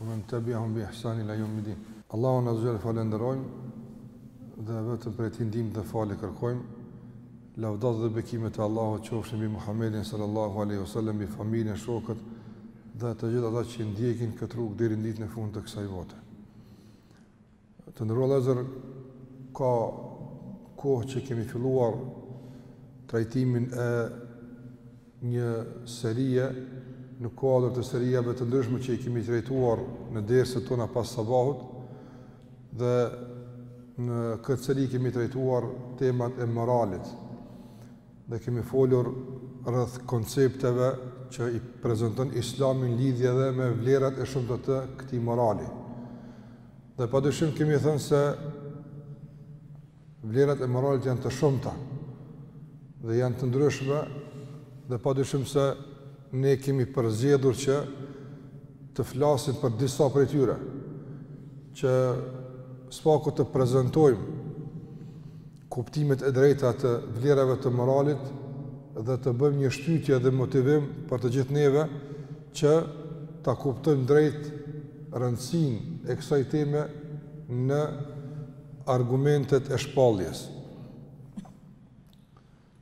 Ue men tebiahum bi ihsanin ila jeumiddin. Allahu azze ue xhel e falënderojmë dhe vetëm prej tij ndihmë dhe falje kërkojmë. Lavdat dhe bekimet e Allahut qofshin mbi Muhammedin sallallahu aleyhi sallam, mbi familjen, shokët dhe të gjithë ata që ndjekin këtë rrugë deri në ditën e fundit të kësaj bote. Të nderuar vëllezër, ka kohë që kemi filluar trajtimin e një serie në kuadrë të serive të ndryshme që i kemi trajtuar në derset tona pas sabahut dhe në këtë seri kemi trajtuar temat e moralit dhe kemi folur rreth koncepteve që i prezenton islami në lidhje me vlerat e shumta të këtij morali. Dhe pa dyshim kemi thënë se vlerat e moralit janë të shumta dhe janë të ndryshme dhe pa dyshim se ne kemi përzgjedhur që të flasim për disa prej tyre që së paku të prezentojmë kuptimet e drejta të vlerave të moralit dhe të bëjmë një shtytje dhe motivim për të gjithë neve që ta kuptojmë drejt rëndësinë e kësaj teme në argumentet e shpalljes.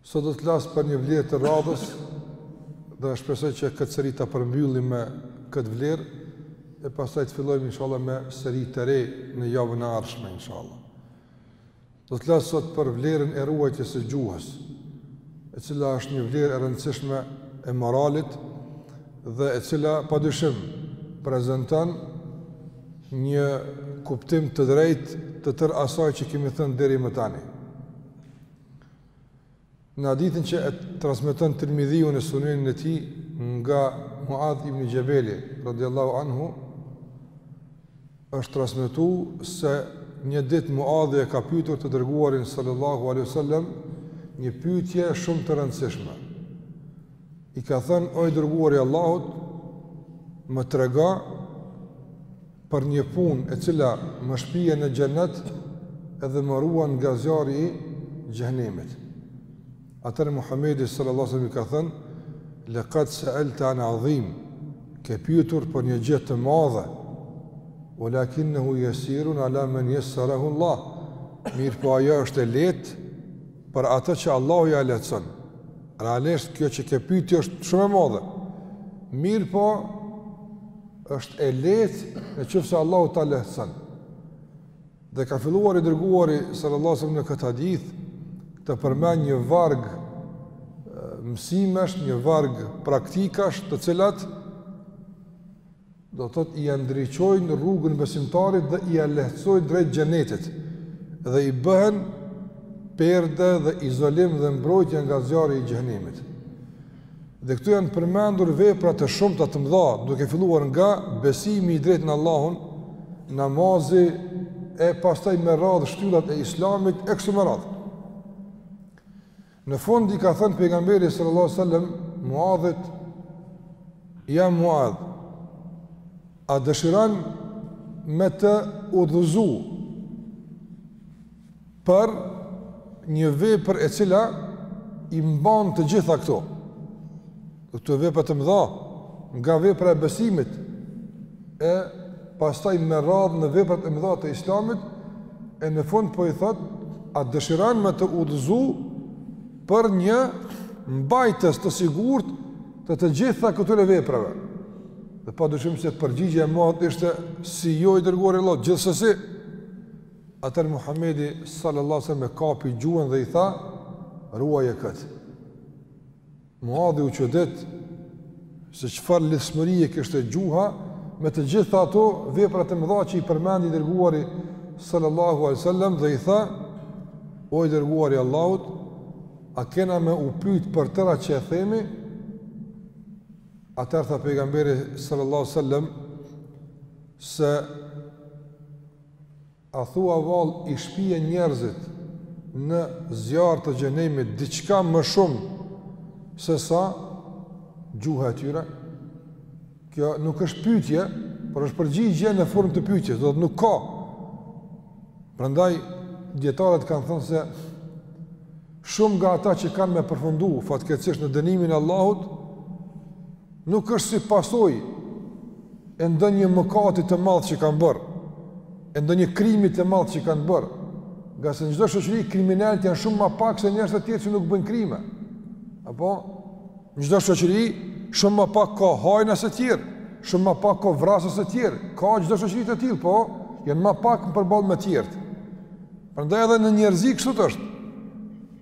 Sot do të flas për një vlerë të radhës dhe shpresoj që këtë seri ta përmbyllim me këtë vlerë e pastaj të fillojmë inshallah me seri të re në javën e ardhshme inshallah. Do të flas sot për vlerën e ruajtjes së gjuhës, e cila është një vlerë e rëndësishme e moralit dhe e cila padyshim prezenton një kuptim të drejtë të tërë asaj që kemi thënë deri më tani. Në hadithin që e transmeton Tirmidhiu në Sunenin e tij nga Muadh ibn Xhebeli radhiyallahu anhu është transmetu se një ditë Muadhi e ka pyetur të dërguarin sallallahu alaihi wasallam një pyetje shumë të rëndësishme. I ka thënë o i dërguari i Allahut, më trego për një punë e cila më shpije në xhenet edhe më ruan nga zjarri i xhehenemit. Atëherë Muhamedi sallallahu alaihi wasallam i ka thënë: "Laqad sa'alta an 'azim", ke pyetur për një gjë të madhe. Walakinahu yasirun ala man yassarahu Allah. Mirëpo ajo është e lehtë për atë që Allahu ia lehtëson. Realisht kjo që ke pyetur është shumë e madhe. Mirëpo është e lehtë në qoftë se Allahu ta lehtëson. Dhe ka filluar i dërguari sallallahu alajhi wasallam në këtë hadith të përmend një varg mësimesh, një varg praktikash, të cilat do të thotë ia ndriçojnë rrugën besimtarit dhe ia lehtësojnë drejt xhenetit dhe i bëhen perde dhe izolim dhe mbrojtje nga zjarri i xhehenemit. Dhe këtu janë përmendur vepra të shumta të mëdha, duke filluar nga besimi i drejtë në Allahun, namazi e pastaj me radhë shtyllat e Islamit e kështu me radhë. Në fund i ka thënë pejgamberi sallallahu alajhi wasallam Muadhit ja Muadh a dëshiron me të udhëzu për një vepër e cila i mban të gjitha këto. Këto vepra të mëdha, nga vepra e besimit, e pastaj me radhë në veprat e mëdha të islamit, e në fund po i thotë, a dëshiron me të udhëzu për një mbajtës të sigurtë të të gjitha këtyre veprave. Dhe pa dyshim se përgjigjja e Muadhit ishte si jo i dërguari i Allahut, gjithsesi, Atëherë Muhamedi sallallahu alaihi wasallam e kapi gjuhën dhe i tha: "Ruaje kët." Muadhi u çudit se çfarë lidhshmërie kishte gjuha me të gjitha ato vepra të mëdha që i përmendi i dërguari sallallahu alaihi wasallam dhe i tha: "O i dërguari i Allahut, a kena me u pyet për atë që e themi?" Atëherë tha pejgamberi sallallahu alaihi wasallam se A thua vallë i shpie njerëzit në zjarr të xhehenemit diçka më shumë se sa gjuha e tyre? Kjo nuk është pyetje, por është përgjigje në formë të pyetjes, do thotë nuk ka. Prandaj dietarët kanë thënë se shumë nga ata që kanë me përfundu fatkeqësisht në dënimin e Allahut Nuk është si pasojë e ndonjë mëkati të madh që kanë bërë, e ndonjë krimi të madh që kanë bërë. Ngase në çdo shoqëri kriminelët janë shumë ma pak se njerëz të tjerë që nuk bëjnë krime. Apo në çdo shoqëri shumë ma pak ka hajna se të tjerë, shumë ma pak ka vrasës se të tjerë. Ka çdo shoqëri të tillë, po janë ma pak përballë me të tjerë. Prandaj edhe në njerëzi kështu është.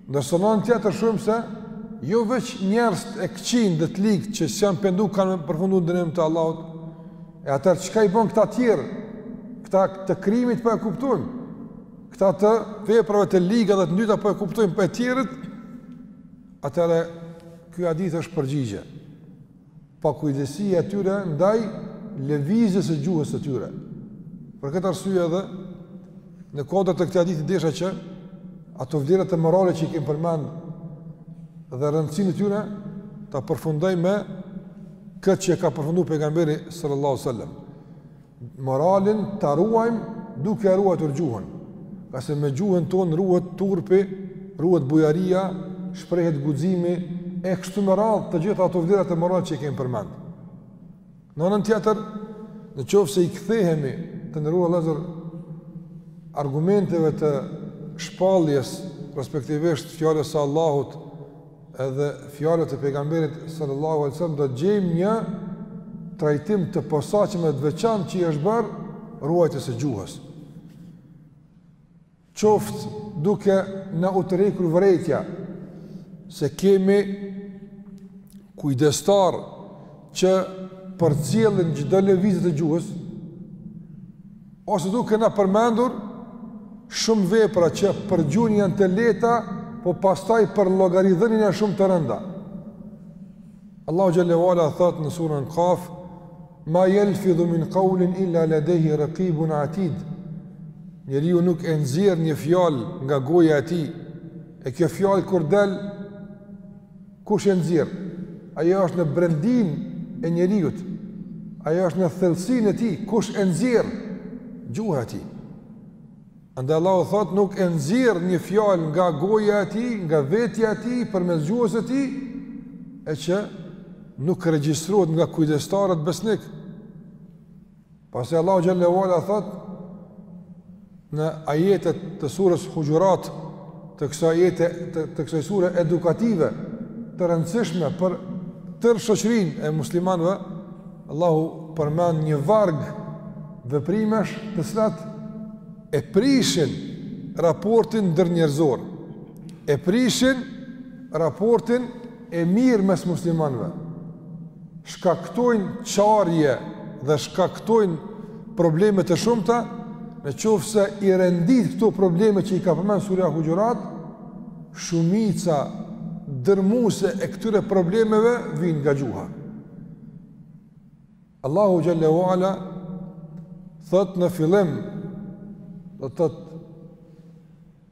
Ndërsa në anën tjetër shohim se jo veç njerëzit e këqinj dhe të ligë që s'jan pendu kanë me përfundu në dënim të Allahut. E atëherë çka i bën këta të tjerë? Këta të krimit po e kuptojmë. Këta të veprave të liga dhe të ndyta po e kuptojmë, po të tjerët. Atëherë ky hadith është përgjigje. pakujdesia e tyre ndaj lëvizjes së gjuhës së tyre. Për këtë arsye edhe në kuadër të këtij hadithi desha që ato vlerat e moralit që i kemi përmend dhe rëndësinë e tyre ta përfundoj me këtë që e ka përfundu pejgamberi sallallahu alajhi wasallam. Moralin ta ruajmë duke e ruajtur gjuhën. Ka se me gjuhën tonë ruhet turpi, ruhet bujaria, shprehet guximi e kështu me radhë të gjitha ato vlerat e moralit që i kemi përmend. Në anën tjetër, në qoftë se i kthehemi të nderuar vëllezër argumenteve të shpalljes respektivisht fjalës së Allahut edhe fjalëve të pejgamberit sallallahu alaihi wasallam do të gjejmë një trajtim të posaçëm dhe të veçantë që i është bërë ruajtjes së gjuhës. Qoftë duke na u tërhequr vërejtja se kemi kujdestar që përcjellin çdo lëvizje të gjuhës, Ose duke na përmendur shumë vepra që për gjuhën janë të lehta, po pastaj për llogaridhënien janë shumë të rënda. Allahu xhallahu ala thotë në surën Kaf, "Ma yalfidhu min qawlin illa ladayhi raqibun atid." Njeriu nuk e nxjerr një fjalë nga goja e tij. E kjo fjalë kur del Kush e nxjerr? Ajo është në brendinë e njeriut. Ajo është në thellësinë e tij. Kush e nxjerr? Gjuha e tij. Andaj Allahu thotë nuk e nxjerr një fjalë nga goja e tij, nga vetja e tij përmes gjuhës së tij, e që nuk regjistrohet nga kujdestarët besnikë. Pastaj Allahu xhallahu ala thotë në ajetet e surës Huxhurat të kësaj ajete të, të kësaj sure edukative të rëndësishme për tërë shoqërinë e muslimanëve, Allahu përmend një varg veprimesh të cilat e prishin raportin ndërnjerëzor. E prishin raportin e mirë mes muslimanëve, shkaktojnë çarje dhe shkaktojnë probleme të shumta, në qoftë se i rendit këto probleme që i ka përmend surja Huxhurat, shumica dërrmuese e këtyre problemeve vijnë nga gjuha. Allahu xhallahu ala thotë në fillim, do thotë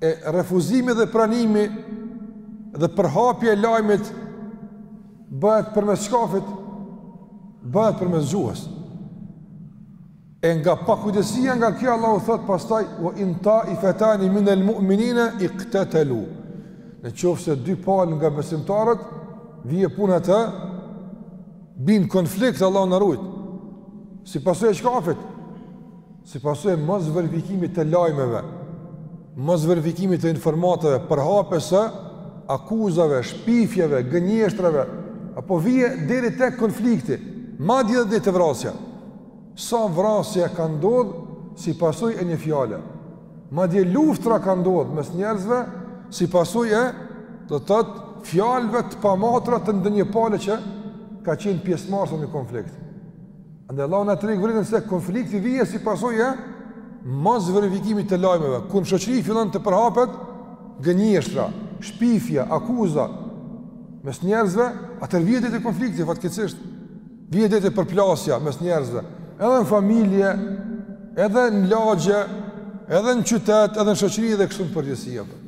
E refuzimi dhe pranimi dhe përhapja e lajmit bëhet përmes shkafit, bëhet përmes gjuhës. E nga pakujdesia nga kjo Allahu thotë pastaj, wa in taifetani minel mu'minina iktetelu. Në qoftë se dy palë nga besimtarët, vjen puna të bijnë n'konflikt, Allahu na rujtë, si pasojë e shkafit, Si pasojë e mos verifikimit të lajmeve, mos verifikimit të informatave, përhapjes së akuzave, shpifjeve, gënjeshtrave, apo vjen deri tek konflikti, madje edhe te vrasja. Sa vrasje ka ndodh si pasojë e një fjale. Madje luftra ka ndodh mes njerëzve si pasojë e do të thotë fjalëve të pamatura të ndonjë pale që ka qenë pjesëmarrëse në konflikt. Andaj Allahu na tërheq vërejtjen se konflikti vjen si pasojë e mos verifikimit të lajmeve. Kur në shoqëri fillon të përhapet gënjeshtra, shpifja, akuza mes njerëzve, atëherë vjen deri te konflikti fatkeqësisht. Vjen deri te përplasja mes njerëzve, edhe në familje, edhe në lagje, edhe në qytet, edhe në shoqëri dhe kështu në përgjithësi apo.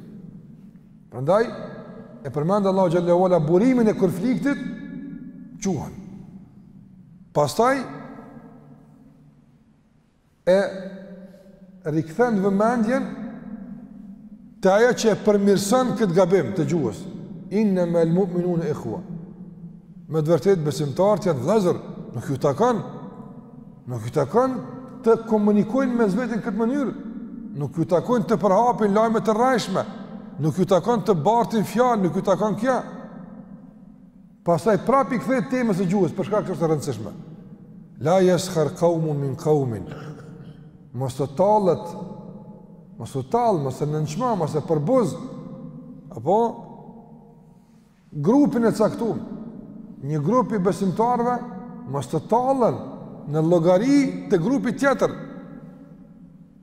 Prandaj e përmend Allahu xhallahu ala burimin e konfliktit gjuhën Pastaj e rikthen vëmendjen te ajo që e përmirëson këtë gabim të gjuhës. Inna mal mu'minun ikhwa. Me të vërtetë besimtarët janë vëllezër, nuk ju takon nuk ju takon të komunikojnë mes veti në këtë mënyrë, nuk ju takon të përhapin lajme të rrejshme, nuk ju takon të bartin fjalë, nuk ju takon kjo. Pastaj prapë i kthehet temës së gjuhës për shkak se është e rëndësishme. La yaskhar qaumun min qaumin. Mos të tallet, mos u tall, mos e nënçmo, mos e përbuz. Apo grupin e caktuar, një grup i besimtarëve mos të tallen në llogari të grupit tjetër.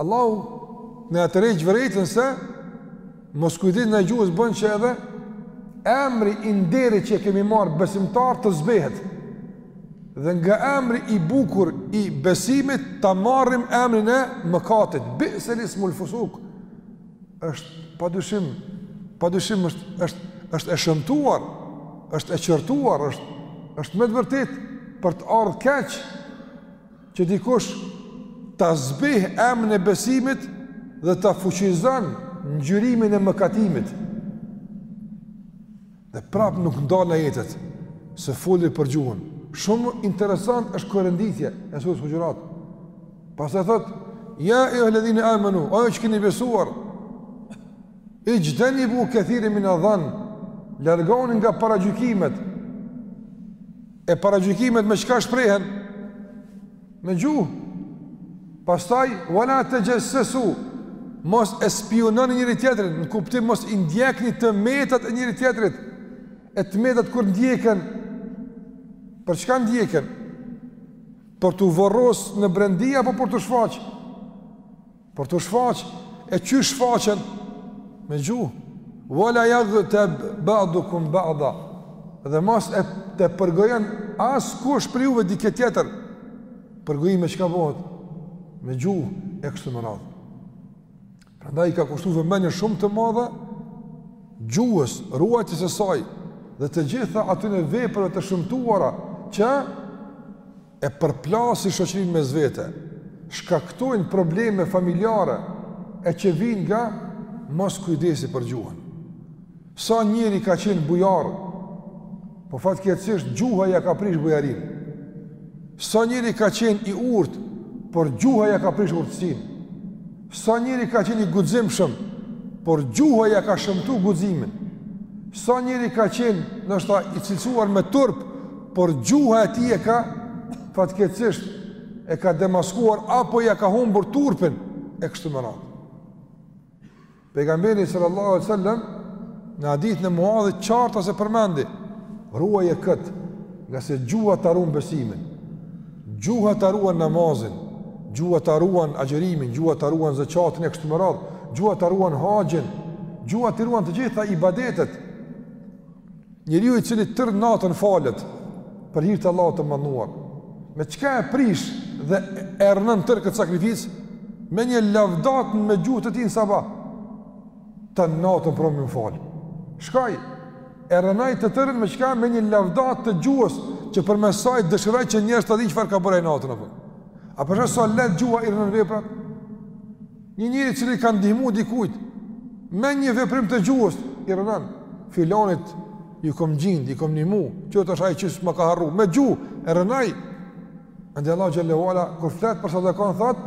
Allahu na tërheq vërejtjen se moskujdesi ndaj gjuhës bën që edhe emri i nderit që e kemi marrë besimtar të zbehet dhe nga emri i bukur i besimit të marrim emrin e mëkatit bi'sel ismul fusuk është pa dyshim pa dyshim është, është, është e shëmtuar është e qortuar është, është me të vërtetë për të ardhë keq Që dikush ta zbih emrin e besimit dhe ta fuqizon ngjyrimin e mëkatimit. Dhe prapë nuk ndalen ajetet së foluri për gjuhën. Shumë interesant është kjo renditje e sures Huxhurat. Pastaj thotë, ja ejuhel-ledhine amenu, o ju që keni besuar, ixhtenibu kethiren minedh-dhan, largoni nga paragjykimet, E paragjykimet me çka shprehen? Me gjuhë. Pastaj wala tajassasu. Mos e spiunoni njëri-tjetrin, në kuptim mos i ndjekni të metat e njëri-tjetrit. E të metat kur ndjeken për çka ndjeken? Për t'u vorros në brendi apo për t'u shfaq? Për t'u shfaq, e qysh shfaqen? Me gjuhë. Wala jagteb badukum bada. Dhe mos të përgojon askush prej juve dikë tjetër. Përgojimi me çka bëhet? Me gjuhë e kështu me radhë. Prandaj i ka kushtu vëmendje shumë të madhe, gjuhës, ruajtjes së saj, dhe të gjitha atyne veprave të shëmtuara, që e përplasin shoqërinë mes vete, shkaktojnë probleme familjare e që vijnë nga moskujdesi për gjuhën. Sa njeri ka qenë bujar, po fatkeqësisht gjuha ia ka prish bujarinë. Sa njeri ka qenë i urtë, por gjuha ia ka prish urtësinë. Sa njeri ka qenë i guximshëm, por gjuha ia ka shëmtu guximin. Sa njeri ka qenë ndoshta i cilësuar me turp, por gjuha e tij e ka fatkeqësisht, e ka demaskuar, apo ia ka humbur turpin, e kështu me radhë. Pejgamberi sallallahu alejhi sallam, në hadithin e Muadhit qartas e përmendi, ruaje këtë, ngase gjuha ta run besimin. Gjuha ta ruan namazin, gjuha ta ruan agjërimin, gjuha ta ruan zakatin e kështu me radhë, gjuha ta ruan haxhin, gjuha t'i ruan të gjitha ibadetet. Njeriu i cili tërë natën falet për hir të Allahut të madhëruar. Me çka e prish dhe e rrënon tërë këtë sakrificë me një lavdatë me gjuhë të tij në sabah. tanë natën promë fal. Shkoi e rrënoi të tërën me çka me një lavdatë të gjuhës që përmes saj dëshiroi që njerëzit ta dinë çfarë ka bërë natën apo. A po sheh sa lehtë gjuha i rrënon veprat? Një njeri i cili i ka ndihmu dikujt me një veprim të gjuhës i rrënon filonit iu kom gjind, i kom nimu, qe tash ai qysh ma ka harru, me gjuhë e rrënoi, andaj Allahu xhel-le ve ala, kur flet për sadakan, thotë,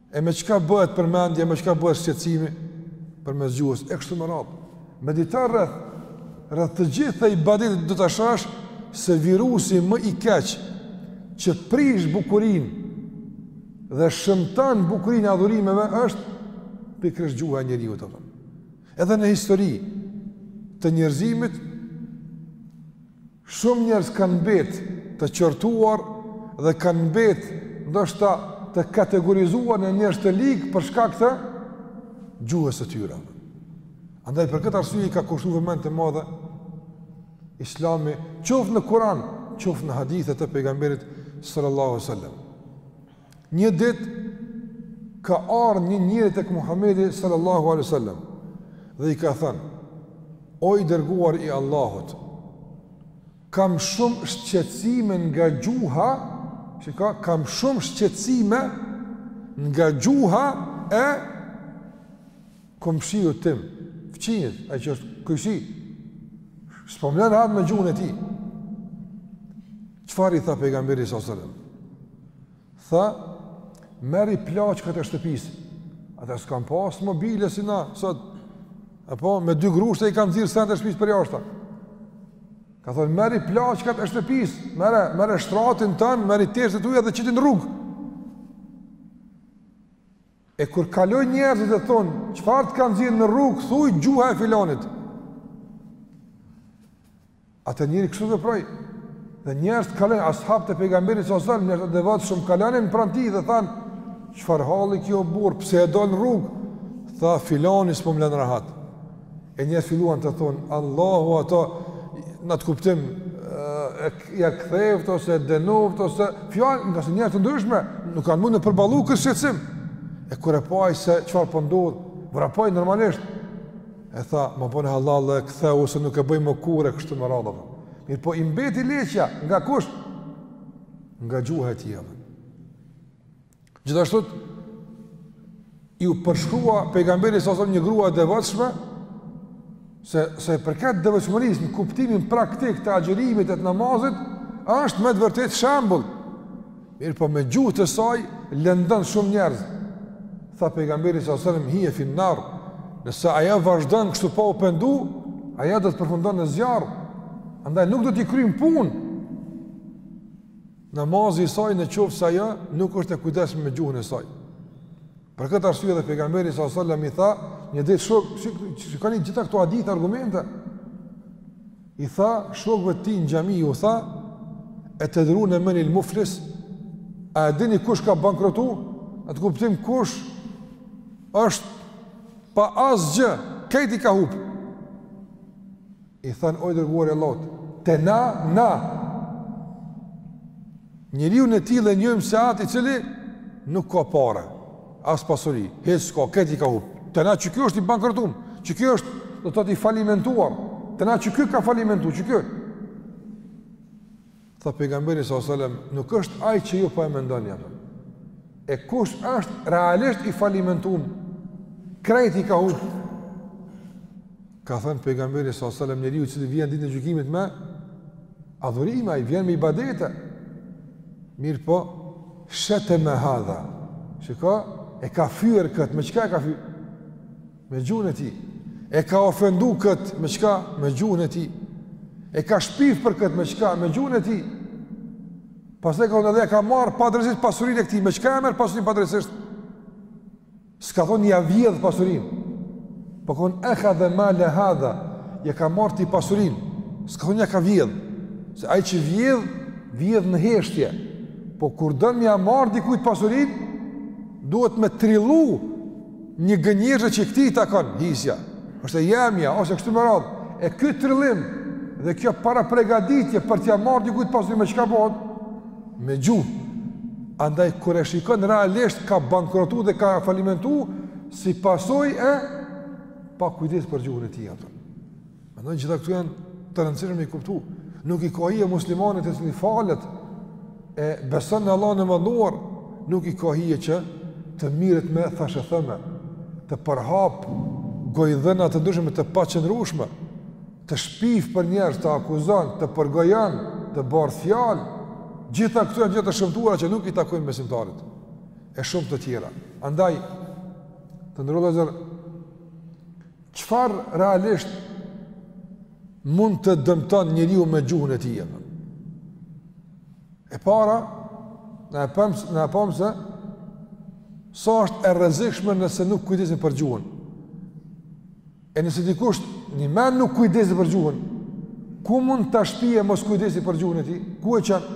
E me çka bëhet përmendja, me çka bëhet shqetësimi përmes gjuhës e kështu me radhë. Medito rreth rreth të gjitha ibadetet do ta shohsh se virusi më i keq që prish bukurinë dhe shëmton bukurinë e adhurimeve është pikërisht gjuha e njeriut. Edhe në histori të njerëzimit Shumë njerëz kanë mbetë të qortuar dhe kanë mbetë ndoshta të kategorizuar në njerëz të ligë për shkak të gjuhës së tyre. Andaj për këtë arsye i ka kushtuar vëmendje të madhe Islami, qoftë në Kur'an, qoftë në hadithe të pejgamberit sallallahu alaihi wasallam. Një ditë ka ardh një njeri tek Muhamedi sallallahu alaihi wasallam dhe i ka thënë: "O i dërguar i Allahut, kam shumë shqetësime nga gjuha, që ka kam shumë shqetësime nga gjuha e komshiut tim, fqinjit, ai që është komshi, s'po m'len rahat me gjuhën e tij. Çfarë i tha pejgamberi sallallahu alaihi wasallam? Tha, merri plaçkat e shtëpisë, atëherë s'kanë pas mobile si na, sot, e po, me dy grushte i kanë nxjerrë sendet e shtëpisë përjashta. Ka thonë, merri plaçkat e shtëpisë, merre, merre shtratin tand, merri teshat e tuja dhe qiti n'rrugë. E kur kalojnë njerëzit e thonë, çfarë të ka nxjerrë në rrugë, thuj gjuha e filanit. Ai njeri kështu veproi, dhe njerëzit kalojnë, ashabët e pejgamberit sallallahu alaihi wasallam, njerëz të devotshëm kalonin pranë tij dhe thanë, çfarë halli ki o burrë, pse ke dalë në rrugë, tha filani s'po më len rahat. E njerëz filluan të thonë, Allahu ato, në atë kuptim, e, ja ktheftë, ose e dënoftë, ose fjalë, ngase njerëz të ndryshëm, nuk kanë mund me përballu këtë shqetësim. E kur e pa se çfarë po ndodh, vrapoi normalisht, e tha, ma bën hallall e kthehu se nuk e bëj më kurrë, kështu me radhë, mirëpo i mbeti leqja, nga kush? Nga gjuha e tij. Gjithashtu iu përshkrua pejgamberit sallallahu alaihi wasallam një grua e devotshme se sa i përket devotshmërisë në kuptimin praktik të agjërimit e të namazit është me të vërtetë shembull. Mirëpo me gjuhë të saj lëndon shumë njerëz. Tha pejgamberi sallallahu alaihi wasallam hije fin nar. Nëse ajo vazhdon kështu pa u pendu, ajo do të përfundon në zjarr. Andaj nuk do t'i kryjnë punë. Namazi i saj në qoftë se ajo nuk është e kujdesshme me gjuhën e saj. Për këtë arsye dhe pejgamberi a.s. sallam i tha, një ditë shok, shikoni gjitha këto hadithe argumente. I tha shokëve të tij në xhami u tha, etedrune menil muflis, a e dini kush ka bankrotu? Atë kuptim kush është pa asgjë, krejt i ka hup. I thanë, o i dërguari i Allahut, te na, na. Njeriun e tillë e njohim se atë i cili nuk ka pare, as pasuri, hiç s'ka, krejt i ka hup. Te na që ky është i bankrotum, që ky është do të thotë i falimentuar. Te na që ky ka falimentu, që ky. Tha pejgamberi sa selam, nuk është ai që ju po e mendoni atë. E kush është realisht i falimentum? Krejt i ka hup. Ka thënë pejgamberi sa selam, njeriu i cili vjen ditën e gjykimit me adhurime, ai vjen me ibadete. Mirëpo, sheteme hadha. Shiko, e ka fyer këtë, me çka e ka fyer? Me gjuhën e tij. E ka ofendu këtë, me çka? Me gjuhën e tij. E ka shpif për këtë, me çka? Me gjuhën e tij. Pastaj ka thonë edhe ja ka marrë padrejtësisht pasurinë e këtij, me çka ja merr pasurinë padrejtësisht? S'ka thonë ja vjedh pasurinë. Po ka thonë ehadhe male hadha, ja ka marrë këtij pasurinë. S'ka thonë ja ka vjedh. Se ai që vjedh, vjedh në heshtje. Po kur don me ja marrë dikujt pasurinë, duhet me trillu Një gënjeshtër që këtij i takon hisja, është e jemja ose kështu me radhë. E ky trillim dhe kjo parapregaditje për t'ia marrë dikujt pasurinë me çka bohet? Me gjuhë. Andaj kur e shikon realisht ka bankrotu dhe ka falimentu si pasojë e pakujdesisë për gjuhën e tij atë. Dmth gjitha këto janë të rëndësishme me i kuptu. Nuk i ka hije muslimanit i cili falet e beson në Allahun e madhëruar, nuk i ka hije që të mirret me thashetheme, të përhapë gojëdhëna të ndryshme të paqëndrueshme, të shpif për njerëz, të akuzon, të përgojon, të bartë fjalë, gjitha këto janë gjëra të shëmtuara që nuk i takojnë besimtarit, e shumë të tjera. Andaj, të nderuar vllezër, Çfarë realisht mund të dëmton njeriu me gjuhën e tij? E para, na e pam, na e pam se sa është e rrezikshme nëse nuk kujdesemi për gjuhën. E nëse dikush njimend nuk kujdeset për gjuhën, ku mund ta shpije moskujdesi për gjuhën e tij? Ku e çon?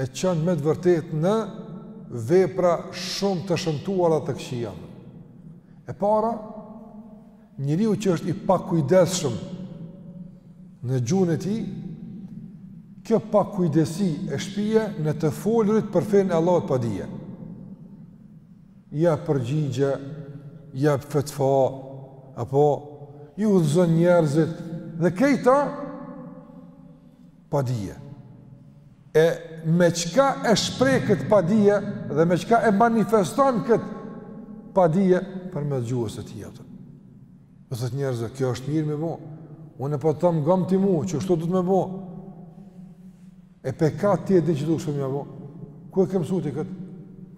E çon me të vërtetë në vepra shumë të shëmtuara të këqija. E para, njeriu që është i pakujdesshëm në gjuhën e tij, kjo pakujdesi e shpije në të folurit për fenë e Allahut pa dije. Jap përgjigje, jap fetva, apo i udhëzon njerëzit dhe këta pa dije. E me çka e shpreh këtë padije dhe me çka e manifeston këtë padije? Përmes gjuhës së tij. Dhe thotë njerëzve, kjo është mirë me bo. Unë e po të thom ngom ti mu, qështu duhet me bo. E pej ka ti e di që duhet kështu me bo. Ku e ke msu ti këtë?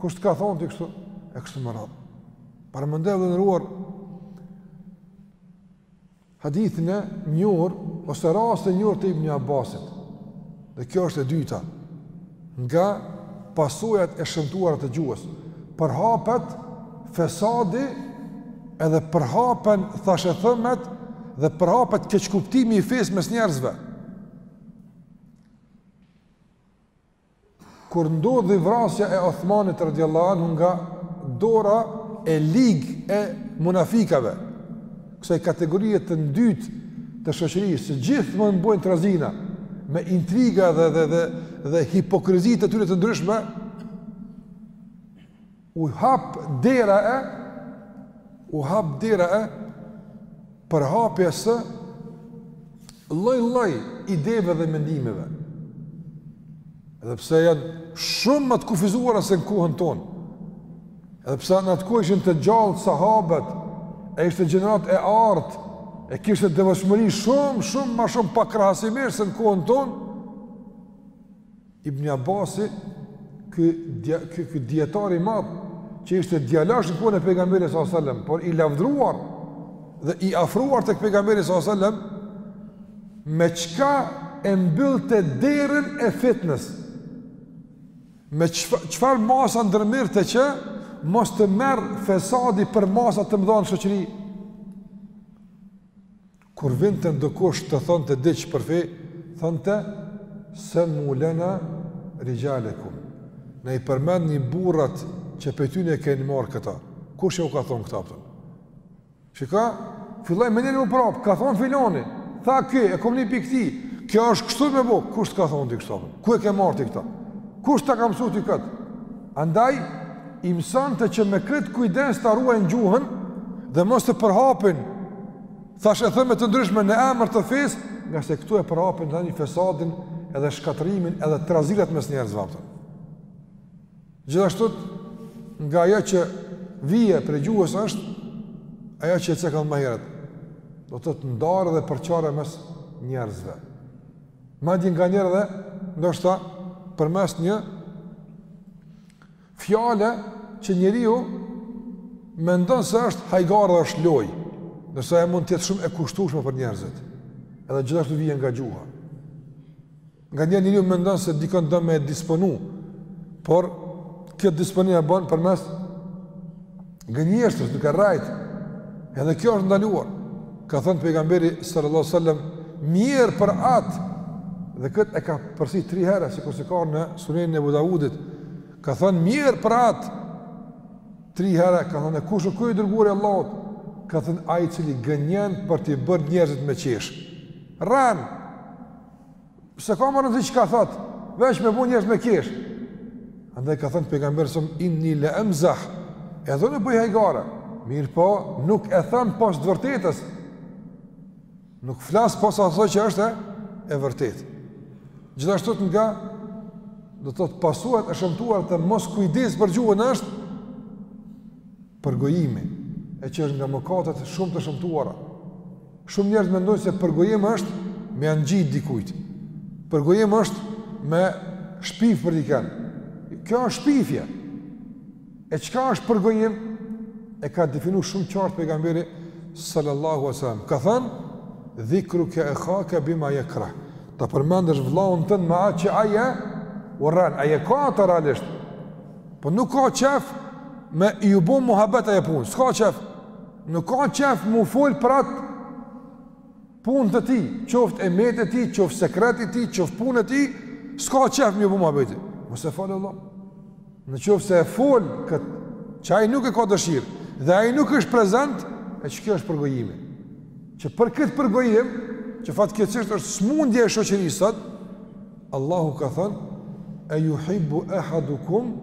Kush të ka thonë ti kështu? E kështu me radhë. Paramendoni të nderuar, Hadithin e njohur ose rastin e njohur të Ibn Abbasit. Dhe kjo është e dyta nga pasojat e shëmtuara të gjuhës. Përhapet fesadi edhe përhapen thashethemet dhe përhapet keqkuptimi i fesë mes njerëzve. Kur ndodhi vrasja e Uthmanit radiallahu anhu nga dora e ligë e munafikave, kësaj kategorie të ndytë të shoqërisë, që gjithmonë bojnë trazira, me intriga dhe, dhe, dhe, dhe hipokrizi të tyre të ndryshme, U hap dera e u hap dera e përhapjes së lloj lloj ideve dhe mendimeve edhe pse janë shumë ma të kufizuara se në kohën tonë edhe pse në atë kohë ishin të gjallë sahabët e ishte gjenerata e artë e kishte devotshmëri shumë, shumë, ma shumë pakrahasimisht se në kohën tonë Ibn Abasi, ky ky ky dijetar i madh që ishte djalosh në kohën e pejgamberit sallallahu alajhi wasallam, por i lavdruar dhe i afruar tek pejgamberi sallallahu alajhi wasallam, me çka e mbyllte derën e fitnes. Me çfarë masa ndërmirte që mos të merr fesadi përmasa të mëdha në shoqëri. Kur vinte ndokush të thonte diç për fe, thonte semmu lena rixhalekum. Na i përmendni burrat që pej tyne i keni marrë këta. Kush ju ka thonë këta, po thonë? Shika, filloi me u përhap, ka thonë filani. Tha ky, e kom ni pej tij. Kjo është kështu me bo, kush të ka thonë ti kështu? Ku e ke marrë ti këta? Kush ta ka mësu ti këtë? Andaj, i mësonte që me këtë kujdes ta ruajnë gjuhën dhe mos të përhapin Thashethëme të ndryshme në emër të fesë, ngase këtu e përhapin tani fesadin edhe shkatrimin edhe trazirat mes njerëzve ato. Gjithashtu nga ajo që vjen prej gjuhës është ajo që e cekëm më herët. Do të thotë ndarje dhe përçarje mes njerëzve. Madje nganjëherë edhe ndoshta përmes një Fjale që njeriu mendon se është hajgare dhe është lojë, ndërsa ajo mund të jetë shumë e kushtueshme për njerëzit. Edhe gjithashtu vjen nga gjuha. Nganjëherë njeriu mendon se dikënd do me e disponu, por këtë disponim e bën përmes Gënjeshtrës, duke rrejt, edhe kjo është ndaluar. Ka thënë pejgamberi sallallahu alaihi wasallam, mjerë për atë dhe këtë e ka përsërit tri herë sikur se ka në Sunenin e Ebu Daudit. Ka thënë mjerë për atë tri herë. Kanë thënë e kush është ky o i dërguari i Allahut? Ka thënë ai i cili gënjen për t'i bërë njerëzit me qesh. Rren. S'ka më rëndësi çka thot, veç me i bo njerëzit me kesh. Andaj ka thënë pejgamberi sa inni la amzah. Edhe unë bëj hajgare. Mirëpo, nuk e them pos të vërtetës. Nuk flas pos asaj që është e vërtetë. Gjithashtu të nga, do të thotë pasojat e shëmtuara të moskujdesit për gjuhën është, Përgojimi, e që është nga mëkatet shumë të shëmtuara. Shumë njerëz mendojnë se përgojim është me ia ngjit dikujt. Përgojim është me shpif për dikën. Kjo është shpifje. E çka është përgojim? E ka definu shumë qartë pejgamberi sallallahu alaihi wasallam. Ka thënë, dhikruke ekhake bima jekrah. Ta përmendësh vllaun tënd me atë që ai e urren, ai e ka atë realisht, Po nuk ka qejf me iu bo muhabet ajo punë, s'ka qejf. Nuk ka qejf me u fol për atë punë të tij, qoftë e metë e tij, qoftë sekret i tij, qoftë punë e tij, s'ka qejf me iu bo muhabeti. Mos e fol vlla. Në qoftë se e fol këtë, që ai nuk e ka dëshirë, dhe ai nuk është prezent, e qe kjo është përgojimi. Që për këtë përgojim, që fatkeqësisht është smundje e shoqërisë sot, Allahu ka thënë, A yuhibbu ahadukum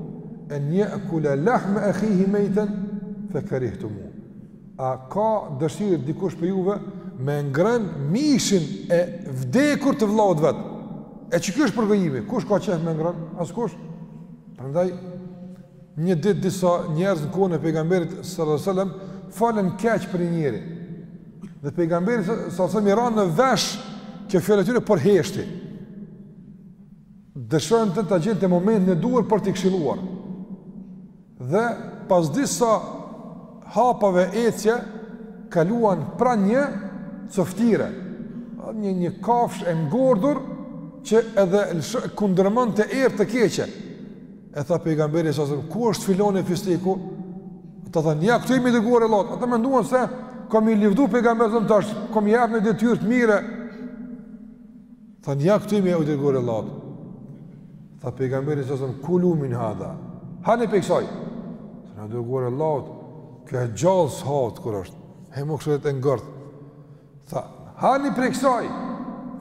an ya'kula lahma akhihi maytan fakarihtumuh. A ka dëshirë dikush prej juve me ngran mishin e vdekur të vëllaut vet. E qe kjo është përgojimi? Kush ka qejf me ngran? Askush. Prandaj Një ditë disa njerëz në kohën e pejgamberit sallallahu alajhi wasallam folën keq për një njeri. Dhe pejgamberit sallallahu alajhi wasallam i ranë në vesh që fjalët e tyre por heshti. Dëshironte ta gjente momentin e duhur për t'i këshilluar. Dhe pas disa hapave ecje kaluan pranë një coftire një një kafshë e ngordur që edhe kundërmonte erë të keqe E tha pejgamberi sa selam, ku është filoni fisteku? Ata thanë, ja, këtu jemi i dërguar i Allahut. Ata menduan se ka m'i livdu pejgamberi sa selam, tash, ka m'i jep një detyrë të mirë. Thanë, ja, këtu jemi o i dërguar i Allahut. Tha pejgamberi sa selam, kulu min hadha. Hani pe kësaj. Thanë, o i dërguar i Allahut, kjo e gjallë s'hahet kur është, he më kështu dhe të ngordhtë. Tha, hani prej kësaj,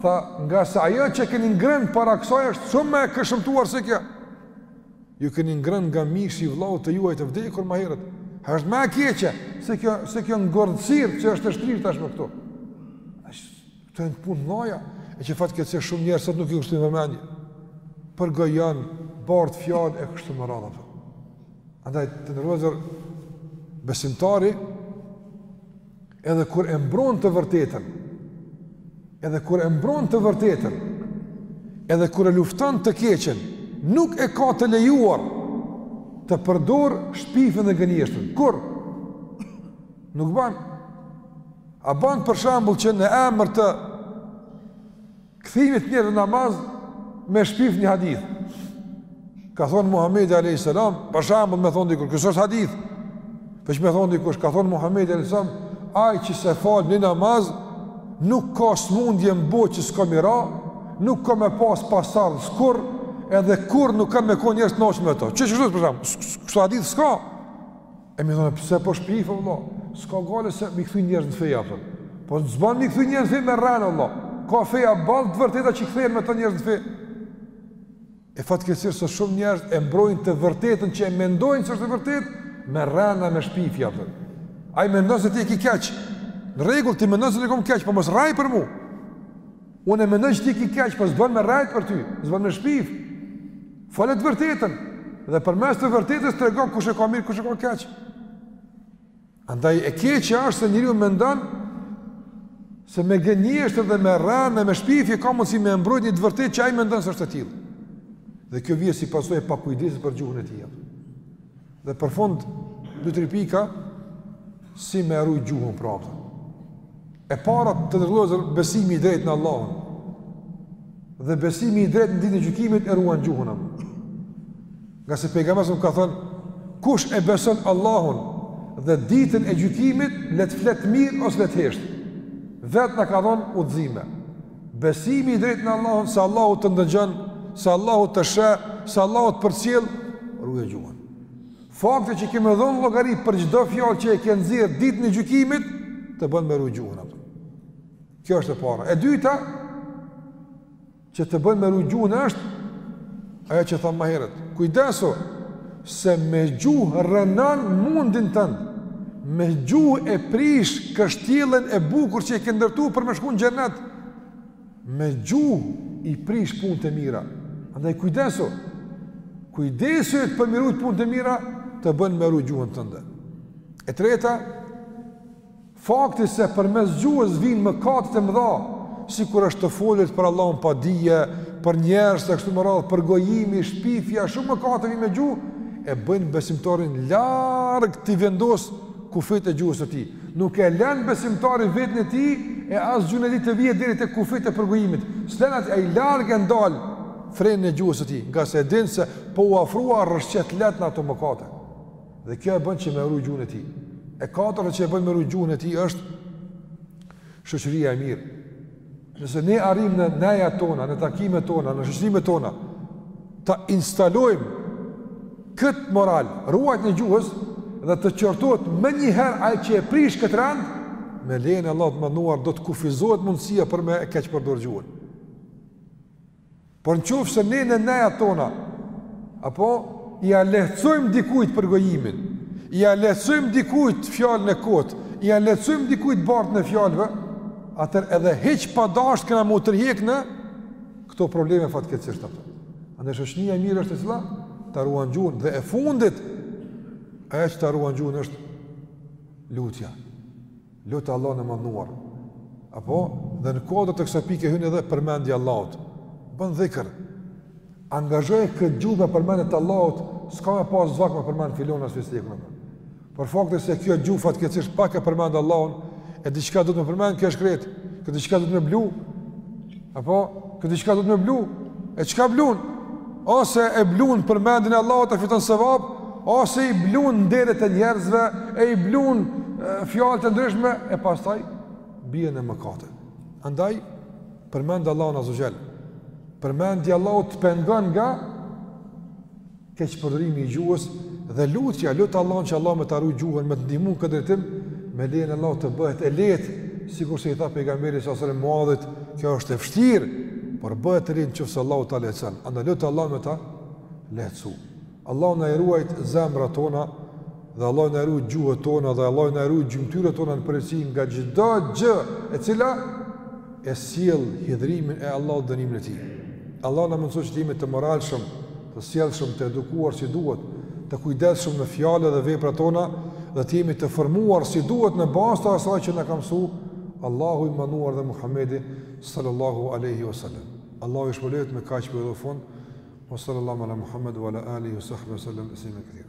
tha, ngase ajo që keni ngrënë para kësaj është shumë ma e shëmtuar se kjo. Ju keni ngrënë nga mishi i vllaut të juaj të vdekur ma herët. Është ma e keqe, se kjo, se kjo ngordhësirë që është e shtrirë tash për këtu. Këto janë punë, vlla, e që fatkeqësisht shumë njerëz sot nuk i kushtojnë vëmendje. Përgojon, bart fjalë e kështu me radhë. Andaj, të nderuar vëllezër, besimtari, Edhe kur e mbron të vërtetën, edhe kur e mbron të vërtetën, edhe kur e lufton të keqen, nuk e ka të lejuar të përdorë shpifjen dhe gënjeshtën. Kurrë. Nuk ban. A ban për shembull që në emër të Kthimit të njerëzve në namaz me shpif një hadith. Ka thon Muhamedi alayhis salam, për shembull me thon dikush, ky s'osht hadith. Po që me thon dikush, ka thon Muhamedi alayhis salam, ai që s'e fal një namaz nuk ka smundje në botë që s'ka me i ra, nuk ka me pas pasardhës kurrë, edhe kurrë nuk kanë me kon njerëz të knaqun me to. Qeshtu për shembull, kështu hadith s'ka. E m'i thon, pse po shpif, vlla? S'ka gajle se m'i kthy njerëzt n'fe, a kupton. Po nuk ban m'i kthy njerëzt n'fe me rrena, vlla. Ka feja boll të vërteta që i kthen me to njerëzt n'fe. E fatkeqësisht se shumë njerëz e mbrojnë të vërtetën që e mendojnë që është e vërtetë, me rrena me shpifje, a kupton. Ai mendon se ti e ki keq. Në rregull, ti mendon se ti e kom keq, po mos rrej për mu. Unë e mendoj që ti e ki keq, po s'bën me rrejt për ty, s'bën me shpif. Fole të vërtetën, dhe përmes të vërtetës tregon kush e ka mirë, kush e ka keq. Andaj e keqe është se njeriu mendon se me gënjeshtër dhe me rrenë dhe me shpifje ka mundsi me e mbrojt një të vërtetë që ai mendon se është e tillë. Dhe kjo vjen si pasojë e pakujdesisë për gjuhën e tij. Dhe për fund, dy tri pika, si me rujt gjuhën prapë. E para të nderuar vëllezër, besimi i drejtë në Allahun. Dhe besimi i drejtë në ditën e gjykimit e ruan gjuhën apo. Ngase pejgamberi alejhi selam ka thënë, kush e beson Allahun dhe ditën e gjykimit, le të flet mirë ose le të heshtë. Vetë na ka dhënë udhëzime. Besimi i drejtë në Allahun, se Allahu të ndëgjon, se Allahu të sheh, se Allahu të përcjell, ruje gjuhën. Fakti që ke me dhënë llogari për çdo fjalë që e ke nxjerr ditën e gjykimit, të bën me rujt gjuhën, apo. Kjo është e para. E dyta, që të bën me rujt gjuhën është Ajo që thamë më herët, kujdesu, se me gjuhë rrënon mundin tënd, me gjuhë e prish kështjellën e bukur që e ke ndërtu për me shku në xhenet, me gjuhë i prish punët e mira. Andaj kujdesu, kujdesi yt për me i rujt punët e mira, të bën me ru gjuhën tënde. E treta, Fakti se përmes gjuhës vijnë mëkatet e mëdha, sikur është të folit për Allahun pa dije, për njerëz e kështu me radhë, përgojimi, shpifja, shumë mëkate vijnë me gjuhë, e bëjnë besimtarin larg t'i vendos kufit e gjuhës së tij. Nuk e lën besimtari veten e tij e as gjuhën e tij të vijë deri te kufit e përgojimit. S'e lën atë ai larg e ndal frenin e gjuhës së tij, ngase e din se po u afrua rrëshqet lehtë në ato mëkate. Dhe kjo e bën që me rujt gjuhën e tij. E katërta që e bën me rujt gjuhën e tij është shoqëria e mirë. Nëse ne arrijmë në nejat tona, në takimet tona, në shoqërimet tona, ta instalojmë këtë moral, ruajtjen e gjuhës, dhe të qortohet menjëherë ai që e prish këtë rend, me lejen e Allahut të madhëruar, do të kufizohet mundësia për me e keqpërdor gjuhën. Por në qoftë se ne në nejat tona, apo, ia lehtësojmë dikujt përgojimin, ia lehtësojmë dikujt fjalën e kotë, ia lehtësojmë dikujt bartjen e fjalëve, atëherë edhe hiç pa dashtë kena me u tërhjek në këto probleme fatkeqësisht, apo. Andaj shoqnia e mirë është e cila ta ruan gjuhën, dhe e fundit, ajo që ta ruan gjuhën është lutja. Lute Allahun e Madhëruar. Apo dhe në kuadër të kësaj pike hyn edhe përmendja e Allahut. Bën dhikr. Angazhoje këtë gjuhë me përmendje të Allahut, s'ka me pas vakt me përmend filanin as fistekun. Por fakti se kjo gjuhë fatkeqësisht pak e përmend Allahun, e diçka duhet me përmend kjo është krejt, kjo diçka duhet me blu, Apo, kjo diçka duhet me blu, e çka blun? Ose e blun përmendjen e Allahut e fiton sevap, ose i blun nderet e njerëzve, e i blun fjalët e ndryshme, e pastaj, bie në mëkate. Andaj, përmende Allahun azze ue xhel, përmendja e Allahut të pengon nga keqpërdorimi i gjuhës dhe lutja, lut Allahun që Allahu me ta rujt gjuhën, me të ndihmu n'këtë drejtim, me lejen e Allahut të bëhet e lehtë, sikurse i tha pejgamberi sa selam Muadhit, kjo është e vështirë, por bëhet e lehtë në qoftë se Allahu ta lehtëson. Andaj lut Allahun me ta lehtësu. Allahu na i ruajt zemrat tona Dhe Allahu na i rujt gjuhët tona dhe Allahu na i rujt gjymtyrët tona në përgjithësi nga çdo gjë e cila e sjell hidhërimin e Allahut dhe dënimin e tij. Allahu na mundësoftë që të jemi të moralshëm, të sjellshëm, të edukuar si duhet, të kujdeshëm në fjalët dhe veprat tona dhe të jemi të formuar si duhet në bazë të asaj që na ka mësu Allahu i madhëruar dhe Muhammedi sallallahu aleyhi wa sallam. Allahu ju shpërbleftë me kaq po e përfundoj, wa sallallahu ala Muhammed wa ala alihi wa sahbihi wa sallam, teslimen kethira.